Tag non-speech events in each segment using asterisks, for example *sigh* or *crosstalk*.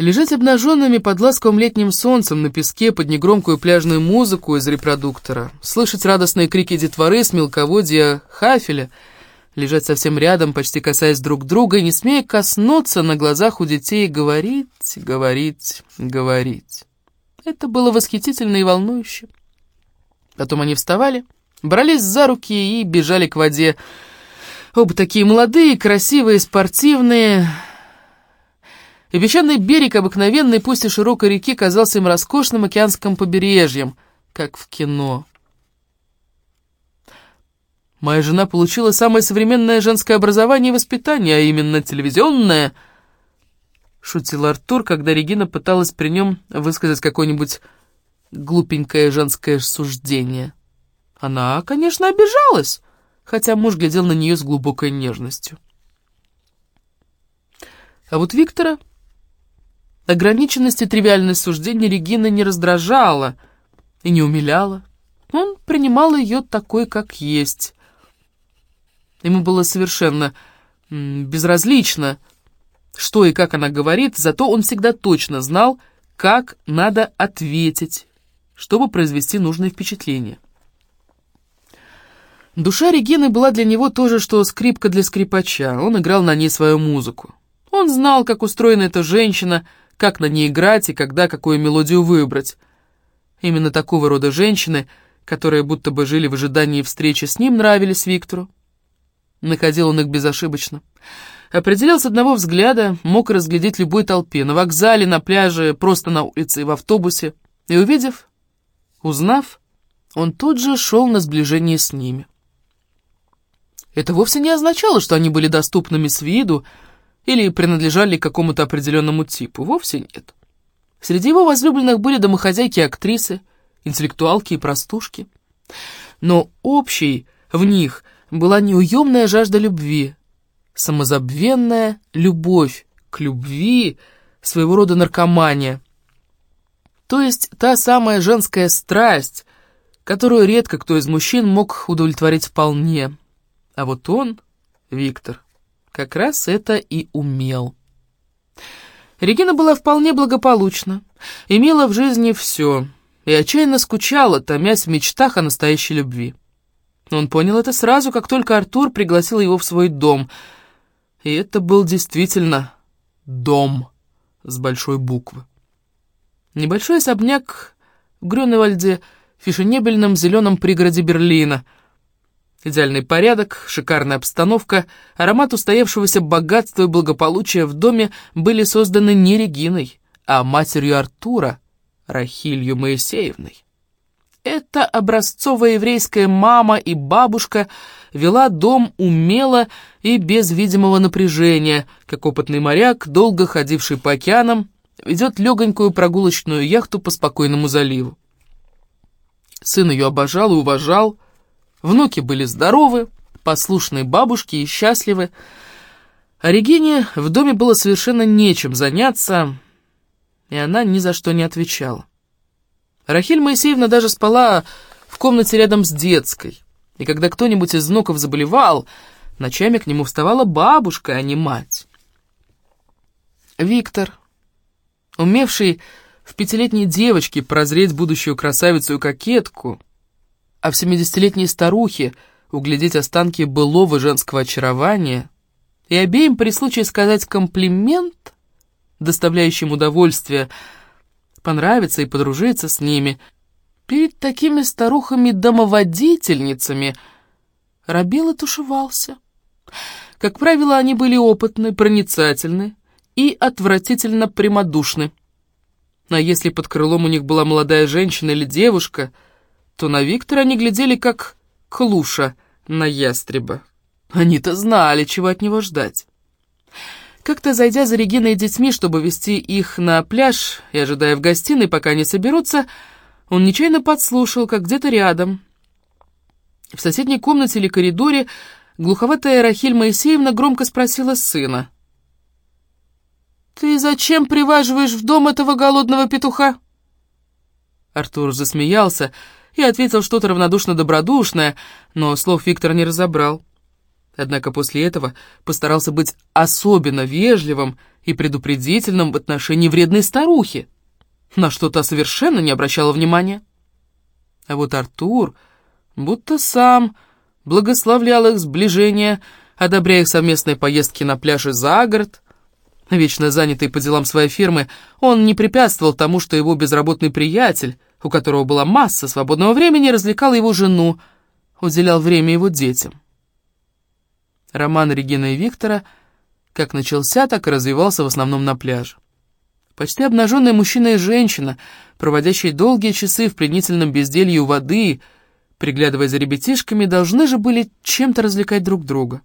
Лежать обнаженными под ласковым летним солнцем на песке под негромкую пляжную музыку из репродуктора, слышать радостные крики детворы с мелководья Хафеля, лежать совсем рядом, почти касаясь друг друга, не смея коснуться на глазах у детей, говорить, говорить, говорить. Это было восхитительно и волнующе. Потом они вставали, брались за руки и бежали к воде. Оба такие молодые, красивые, спортивные и песчаный берег обыкновенной, пусть и широкой реки, казался им роскошным океанским побережьем, как в кино. Моя жена получила самое современное женское образование и воспитание, а именно телевизионное, шутил Артур, когда Регина пыталась при нем высказать какое-нибудь глупенькое женское суждение. Она, конечно, обижалась, хотя муж глядел на нее с глубокой нежностью. А вот Виктора Ограниченность и тривиальность суждений Регина не раздражала и не умиляла. Он принимал ее такой, как есть. Ему было совершенно безразлично, что и как она говорит, зато он всегда точно знал, как надо ответить, чтобы произвести нужное впечатление. Душа Регины была для него то же, что скрипка для скрипача. Он играл на ней свою музыку. Он знал, как устроена эта женщина — как на ней играть и когда какую мелодию выбрать. Именно такого рода женщины, которые будто бы жили в ожидании встречи с ним, нравились Виктору. Находил он их безошибочно. Определял с одного взгляда, мог разглядеть любой толпе, на вокзале, на пляже, просто на улице и в автобусе. И увидев, узнав, он тут же шел на сближение с ними. Это вовсе не означало, что они были доступными с виду, или принадлежали к какому-то определенному типу. Вовсе нет. Среди его возлюбленных были домохозяйки и актрисы, интеллектуалки и простушки. Но общей в них была неуемная жажда любви, самозабвенная любовь к любви, своего рода наркомания. То есть та самая женская страсть, которую редко кто из мужчин мог удовлетворить вполне. А вот он, Виктор, как раз это и умел. Регина была вполне благополучна, имела в жизни все и отчаянно скучала, томясь в мечтах о настоящей любви. Он понял это сразу, как только Артур пригласил его в свой дом. И это был действительно дом с большой буквы. Небольшой особняк в Грюневальде, фешенебельном зеленом пригороде Берлина — Идеальный порядок, шикарная обстановка, аромат устоявшегося богатства и благополучия в доме были созданы не Региной, а матерью Артура, Рахилью Моисеевной. Эта образцовая еврейская мама и бабушка вела дом умело и без видимого напряжения, как опытный моряк, долго ходивший по океанам, ведет легонькую прогулочную яхту по спокойному заливу. Сын ее обожал и уважал, Внуки были здоровы, послушные бабушки и счастливы. А Регине в доме было совершенно нечем заняться, и она ни за что не отвечала. Рахиль Моисеевна даже спала в комнате рядом с детской, и когда кто-нибудь из внуков заболевал, ночами к нему вставала бабушка, а не мать. Виктор, умевший в пятилетней девочке прозреть будущую красавицу и кокетку, а в семидесятилетней старухе углядеть останки былого женского очарования и обеим при случае сказать комплимент, доставляющим удовольствие, понравиться и подружиться с ними, перед такими старухами-домоводительницами Рабила тушевался. Как правило, они были опытны, проницательны и отвратительно прямодушны. А если под крылом у них была молодая женщина или девушка — то на Виктора они глядели как клуша на ястреба. Они-то знали, чего от него ждать. Как-то зайдя за Региной и детьми, чтобы вести их на пляж и ожидая в гостиной, пока они соберутся, он нечаянно подслушал, как где-то рядом. В соседней комнате или коридоре глуховатая Рахиль Моисеевна громко спросила сына. «Ты зачем приваживаешь в дом этого голодного петуха?» Артур засмеялся, — и ответил что-то равнодушно-добродушное, но слов Виктор не разобрал. Однако после этого постарался быть особенно вежливым и предупредительным в отношении вредной старухи, на что та совершенно не обращала внимания. А вот Артур будто сам благословлял их сближение, одобряя их совместные поездки на пляже за город. Вечно занятый по делам своей фирмы, он не препятствовал тому, что его безработный приятель, у которого была масса свободного времени, развлекал его жену, уделял время его детям. Роман Регины и Виктора как начался, так и развивался в основном на пляже. Почти обнаженные мужчина и женщина, проводящие долгие часы в пленительном безделье у воды, приглядывая за ребятишками, должны же были чем-то развлекать друг друга.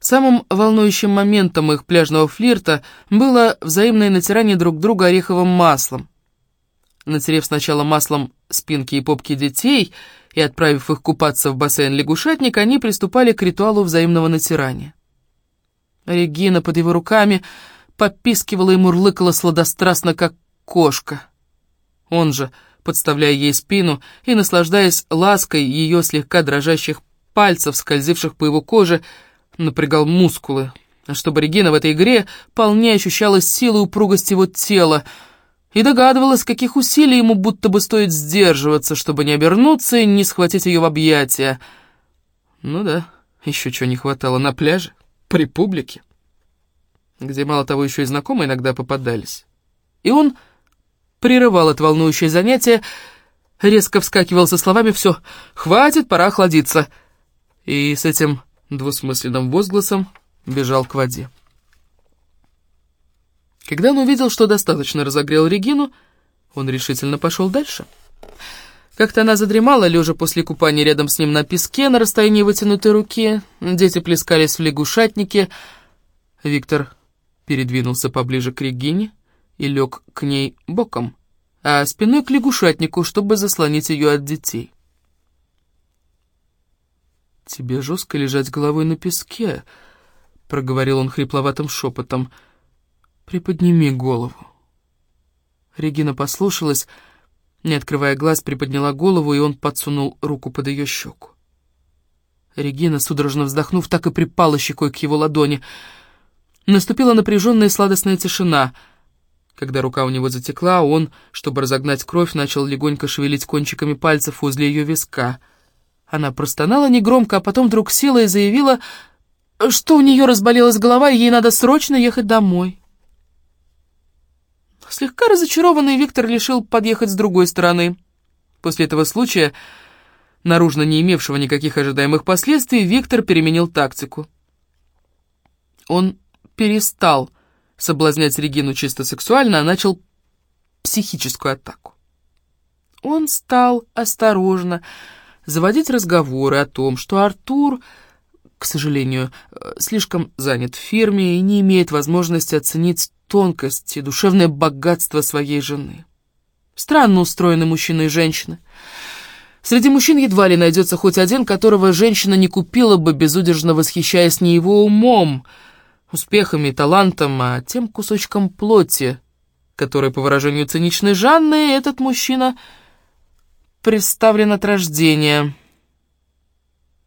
Самым волнующим моментом их пляжного флирта было взаимное натирание друг друга ореховым маслом. Натерев сначала маслом спинки и попки детей и отправив их купаться в бассейн лягушатник, они приступали к ритуалу взаимного натирания. Регина под его руками попискивала и мурлыкала сладострастно, как кошка. Он же, подставляя ей спину и наслаждаясь лаской ее слегка дрожащих пальцев, скользивших по его коже, напрягал мускулы, чтобы Регина в этой игре полнее ощущала силу и упругость его тела, и догадывалась, каких усилий ему будто бы стоит сдерживаться, чтобы не обернуться и не схватить ее в объятия. Ну да, еще чего не хватало на пляже, при публике, где мало того еще и знакомые иногда попадались. И он прерывал это волнующее занятие, резко вскакивал со словами «Все, хватит, пора охладиться», и с этим двусмысленным возгласом бежал к воде. Когда он увидел, что достаточно разогрел Регину, он решительно пошел дальше. Как-то она задремала, лежа после купания рядом с ним на песке на расстоянии вытянутой руки. Дети плескались в лягушатнике. Виктор передвинулся поближе к Регине и лег к ней боком, а спиной к лягушатнику, чтобы заслонить ее от детей. «Тебе жестко лежать головой на песке», — проговорил он хрипловатым шепотом. «Приподними голову». Регина послушалась, не открывая глаз, приподняла голову, и он подсунул руку под ее щеку. Регина, судорожно вздохнув, так и припала щекой к его ладони. Наступила напряженная сладостная тишина. Когда рука у него затекла, он, чтобы разогнать кровь, начал легонько шевелить кончиками пальцев возле ее виска — она простонала негромко, а потом вдруг села и заявила, что у нее разболелась голова, и ей надо срочно ехать домой. Слегка разочарованный Виктор решил подъехать с другой стороны. После этого случая, наружно не имевшего никаких ожидаемых последствий, Виктор переменил тактику. Он перестал соблазнять Регину чисто сексуально, а начал психическую атаку. Он стал осторожно, заводить разговоры о том, что Артур, к сожалению, слишком занят в фирме и не имеет возможности оценить тонкость и душевное богатство своей жены. Странно устроены мужчины и женщины. Среди мужчин едва ли найдется хоть один, которого женщина не купила бы, безудержно восхищаясь не его умом, успехами талантом, а тем кусочком плоти, который, по выражению циничной Жанны, этот мужчина — представлен от рождения.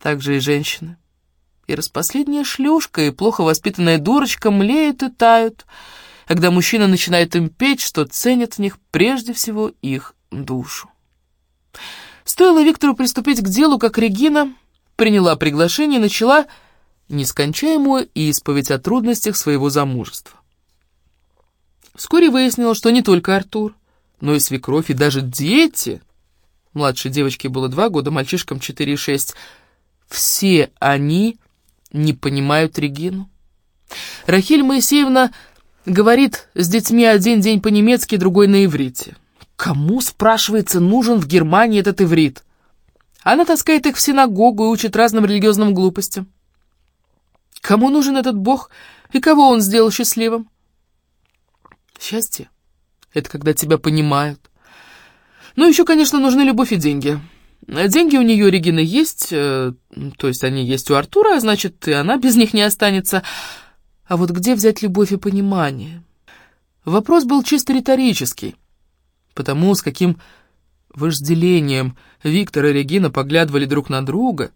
Также и женщины. И распоследняя шлюшка, и плохо воспитанная дурочка млеют и тают, когда мужчина начинает им петь, что ценят в них прежде всего их душу. Стоило Виктору приступить к делу, как Регина приняла приглашение и начала нескончаемую исповедь о трудностях своего замужества. Вскоре выяснилось, что не только Артур, но и свекровь, и даже дети Младшей девочке было два года, мальчишкам четыре и шесть. Все они не понимают Регину. Рахиль Моисеевна говорит с детьми один день по-немецки, другой на иврите. Кому, спрашивается, нужен в Германии этот иврит? Она таскает их в синагогу и учит разным религиозным глупостям. Кому нужен этот Бог и кого он сделал счастливым? Счастье — это когда тебя понимают, ну, еще, конечно, нужны любовь и деньги. Деньги у нее, Регины, есть, э, то есть они есть у Артура, а значит, и она без них не останется. А вот где взять любовь и понимание? Вопрос был чисто риторический, потому с каким вожделением Виктор и Регина поглядывали друг на друга,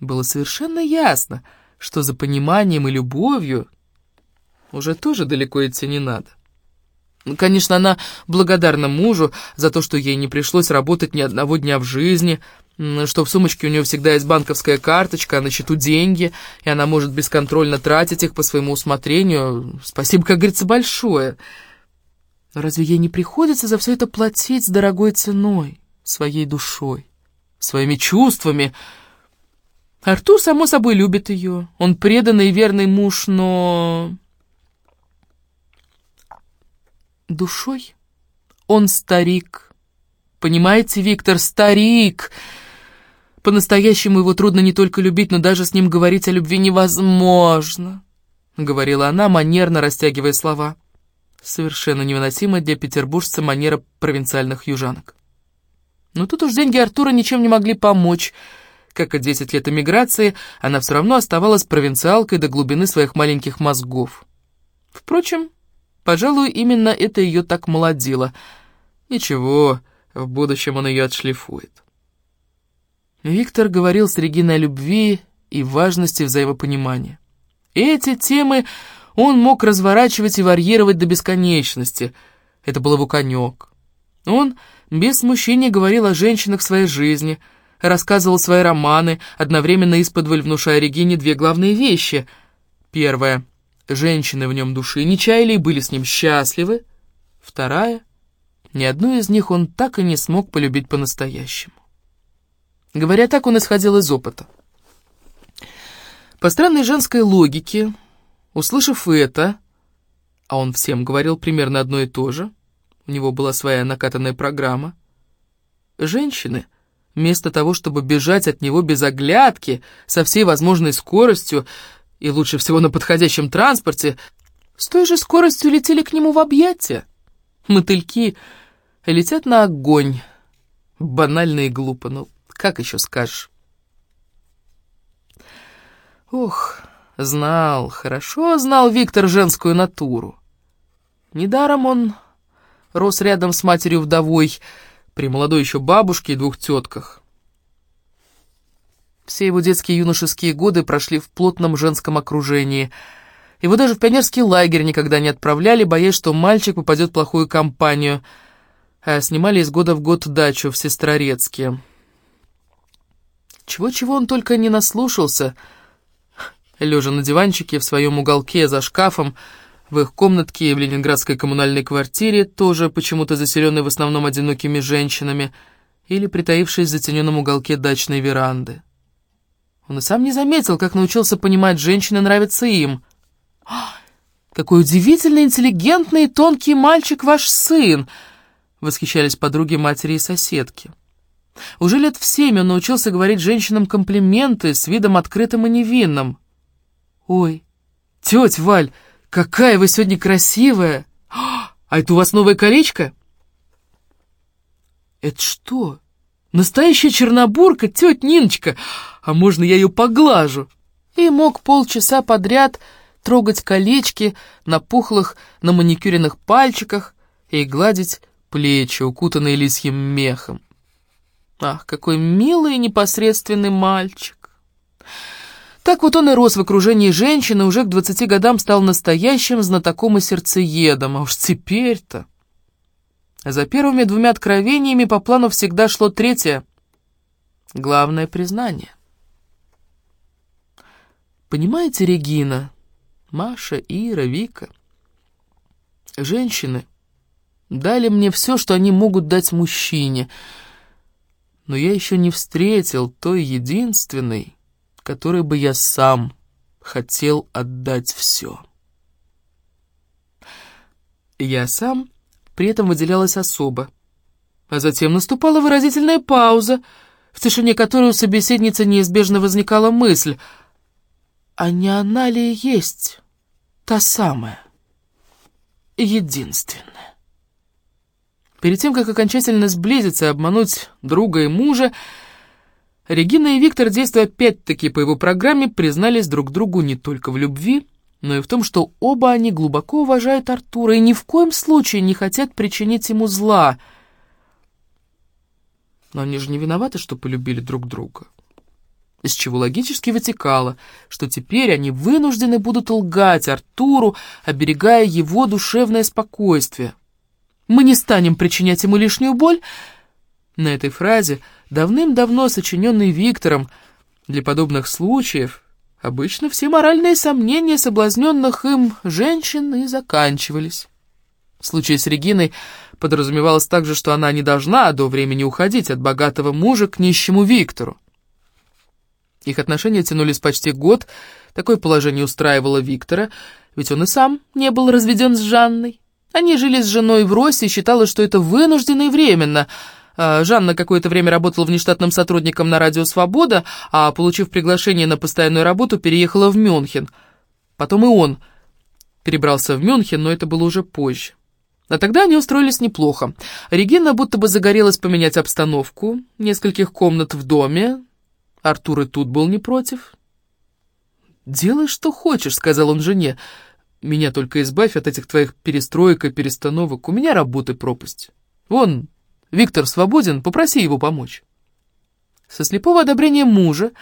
было совершенно ясно, что за пониманием и любовью уже тоже далеко идти не надо. Ну, конечно, она благодарна мужу за то, что ей не пришлось работать ни одного дня в жизни, что в сумочке у нее всегда есть банковская карточка, а на счету деньги, и она может бесконтрольно тратить их по своему усмотрению. Спасибо, как говорится, большое. Но разве ей не приходится за все это платить с дорогой ценой, своей душой, своими чувствами? Артур, само собой, любит ее. Он преданный и верный муж, но... Душой он старик. Понимаете, Виктор, старик. По-настоящему его трудно не только любить, но даже с ним говорить о любви невозможно, — говорила она, манерно растягивая слова. Совершенно невыносимая для петербуржца манера провинциальных южанок. Но тут уж деньги Артура ничем не могли помочь. Как и десять лет эмиграции, она все равно оставалась провинциалкой до глубины своих маленьких мозгов. Впрочем, пожалуй, именно это ее так молодило. Ничего, в будущем он ее отшлифует. Виктор говорил с Региной о любви и важности взаимопонимания. Эти темы он мог разворачивать и варьировать до бесконечности. Это был его конек. Он без смущения говорил о женщинах своей жизни, рассказывал свои романы, одновременно исподволь внушая Регине две главные вещи. Первая — женщины в нем души не чаяли и были с ним счастливы. Вторая — ни одну из них он так и не смог полюбить по-настоящему. Говоря так, он исходил из опыта. По странной женской логике, услышав это, а он всем говорил примерно одно и то же, у него была своя накатанная программа, женщины, вместо того, чтобы бежать от него без оглядки, со всей возможной скоростью, и лучше всего на подходящем транспорте, с той же скоростью летели к нему в объятия. Мотыльки летят на огонь. Банально и глупо, но как еще скажешь? Ох, знал, хорошо знал Виктор женскую натуру. Недаром он рос рядом с матерью-вдовой, при молодой еще бабушке и двух тетках. Все его детские юношеские годы прошли в плотном женском окружении. Его даже в пионерский лагерь никогда не отправляли, боясь, что мальчик попадет в плохую компанию, а снимали из года в год дачу в Сестрорецке. Чего-чего он только не наслушался. Лежа на диванчике в своем уголке за шкафом, в их комнатке в ленинградской коммунальной квартире, тоже почему-то заселенной в основном одинокими женщинами, или притаившись в затененном уголке дачной веранды. Он и сам не заметил, как научился понимать, женщины нравятся им. «Какой удивительно интеллигентный и тонкий мальчик ваш сын!» — восхищались подруги матери и соседки. Уже лет в семь он научился говорить женщинам комплименты с видом открытым и невинным. «Ой, тетя Валь, какая вы сегодня красивая! А это у вас новое колечко?» «Это что? Настоящая чернобурка, тетя Ниночка! А можно я ее поглажу?» И мог полчаса подряд трогать колечки на пухлых, на маникюренных пальчиках и гладить плечи, укутанные лисьим мехом. Ах, какой милый и непосредственный мальчик. Так вот он и рос в окружении женщины, уже к двадцати годам стал настоящим знатоком и сердцеедом, а уж теперь-то... За первыми двумя откровениями по плану всегда шло третье. Главное признание. Понимаете, Регина, Маша, Ира, Вика, женщины дали мне все, что они могут дать мужчине — но я еще не встретил той единственной, которой бы я сам хотел отдать все. Я сам при этом выделялась особо. А затем наступала выразительная пауза, в тишине которой у собеседницы неизбежно возникала мысль, а не она ли есть та самая, единственная? Перед тем, как окончательно сблизиться и обмануть друга и мужа, Регина и Виктор, действуя опять-таки по его программе, признались друг другу не только в любви, но и в том, что оба они глубоко уважают Артура и ни в коем случае не хотят причинить ему зла. Но они же не виноваты, что полюбили друг друга. из чего логически вытекало, что теперь они вынуждены будут лгать Артуру, оберегая его душевное спокойствие. «Мы не станем причинять ему лишнюю боль», на этой фразе, давным-давно сочиненной Виктором, для подобных случаев, обычно все моральные сомнения соблазненных им женщин и заканчивались. В случае с Региной подразумевалось также, что она не должна до времени уходить от богатого мужа к нищему Виктору. Их отношения тянулись почти год, такое положение устраивало Виктора, ведь он и сам не был разведен с Жанной. Они жили с женой в Росе и считалось, что это вынужденно и временно — а, Жанна какое-то время работала внештатным сотрудником на радио «Свобода», а, получив приглашение на постоянную работу, переехала в Мюнхен. Потом и он перебрался в Мюнхен, но это было уже позже. А тогда они устроились неплохо. Регина будто бы загорелась поменять обстановку, нескольких комнат в доме. Артур и тут был не против. «Делай, что хочешь», — сказал он жене. «Меня только избавь от этих твоих перестроек и перестановок. У меня работы пропасть. Вон, Виктор свободен, попроси его помочь». Со слепого одобрения мужа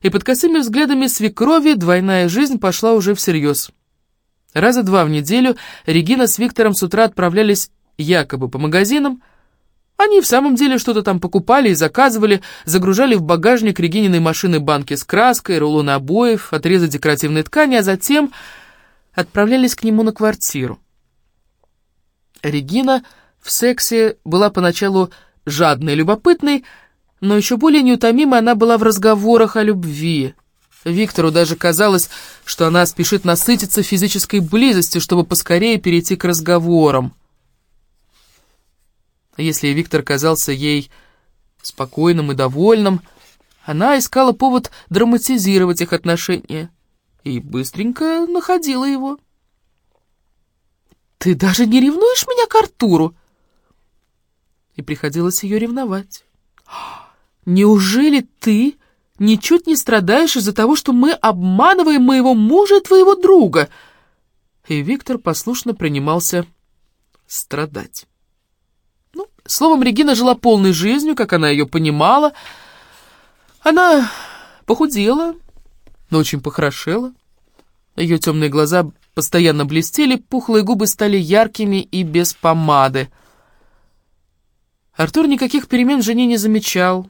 и под косыми взглядами свекрови двойная жизнь пошла уже всерьез. Раза два в неделю Регина с Виктором с утра отправлялись якобы по магазинам. Они в самом деле что-то там покупали и заказывали, загружали в багажник Регининой машины банки с краской, рулоны обоев, отрезы декоративной ткани, а затем отправлялись к нему на квартиру. Регина в сексе была поначалу жадной любопытной, но еще более неутомимой она была в разговорах о любви. Виктору даже казалось, что она спешит насытиться физической близостью, чтобы поскорее перейти к разговорам. Если Виктор казался ей спокойным и довольным, она искала повод драматизировать их отношения и быстренько находила его. «Ты даже не ревнуешь меня к Артуру?» и приходилось ее ревновать. «Неужели ты ничуть не страдаешь из-за того, что мы обманываем моего мужа и твоего друга?» И Виктор послушно принимался страдать. Ну, словом, Регина жила полной жизнью, как она ее понимала. Она похудела, но очень похорошела. Ее темные глаза постоянно блестели, пухлые губы стали яркими и без помады — Артур никаких перемен в жене не замечал,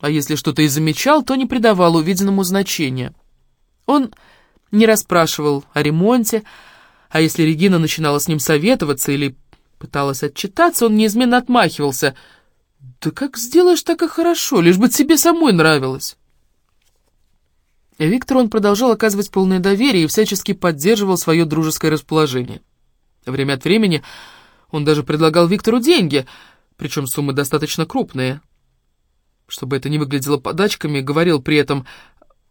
а если что-то и замечал, то не придавал увиденному значения. Он не расспрашивал о ремонте, а если Регина начинала с ним советоваться или пыталась отчитаться, он неизменно отмахивался. «Да как сделаешь, так и хорошо, лишь бы тебе самой нравилось». Виктору он продолжал оказывать полное доверие и всячески поддерживал свое дружеское расположение. Время от времени он даже предлагал Виктору деньги — причем суммы достаточно крупные. Чтобы это не выглядело подачками, говорил при этом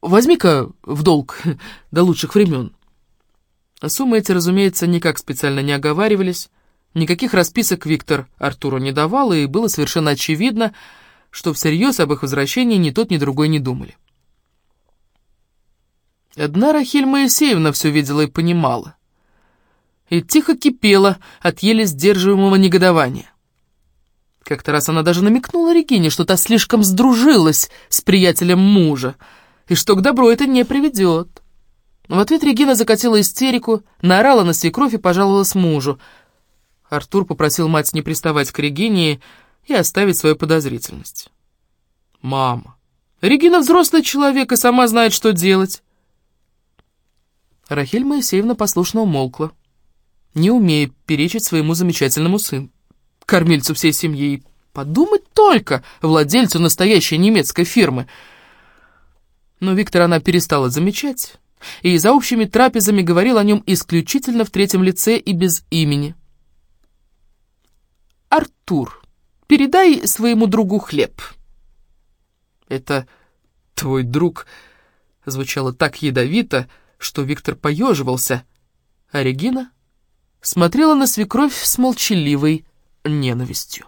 «возьми-ка в долг *laughs* до лучших времен». А суммы эти, разумеется, никак специально не оговаривались, никаких расписок Виктор Артуру не давал, и было совершенно очевидно, что всерьез об их возвращении ни тот, ни другой не думали. Одна Рахиль Моисеевна все видела и понимала. И тихо кипела от еле сдерживаемого негодования. Как-то раз она даже намекнула Регине, что та слишком сдружилась с приятелем мужа, и что к добру это не приведет. В ответ Регина закатила истерику, наорала на свекровь и пожаловалась мужу. Артур попросил мать не приставать к Регине и оставить свою подозрительность. «Мама, Регина взрослый человек и сама знает, что делать». Рахиль Моисеевна послушно умолкла, не умея перечить своему замечательному сыну кормильцу всей семьи. Подумать только, владельцу настоящей немецкой фирмы. Но Виктора она перестала замечать, и за общими трапезами говорил о нем исключительно в третьем лице и без имени. «Артур, передай своему другу хлеб». «Это твой друг...» звучало так ядовито, что Виктор поеживался, а Регина смотрела на свекровь с молчаливой ненавистью.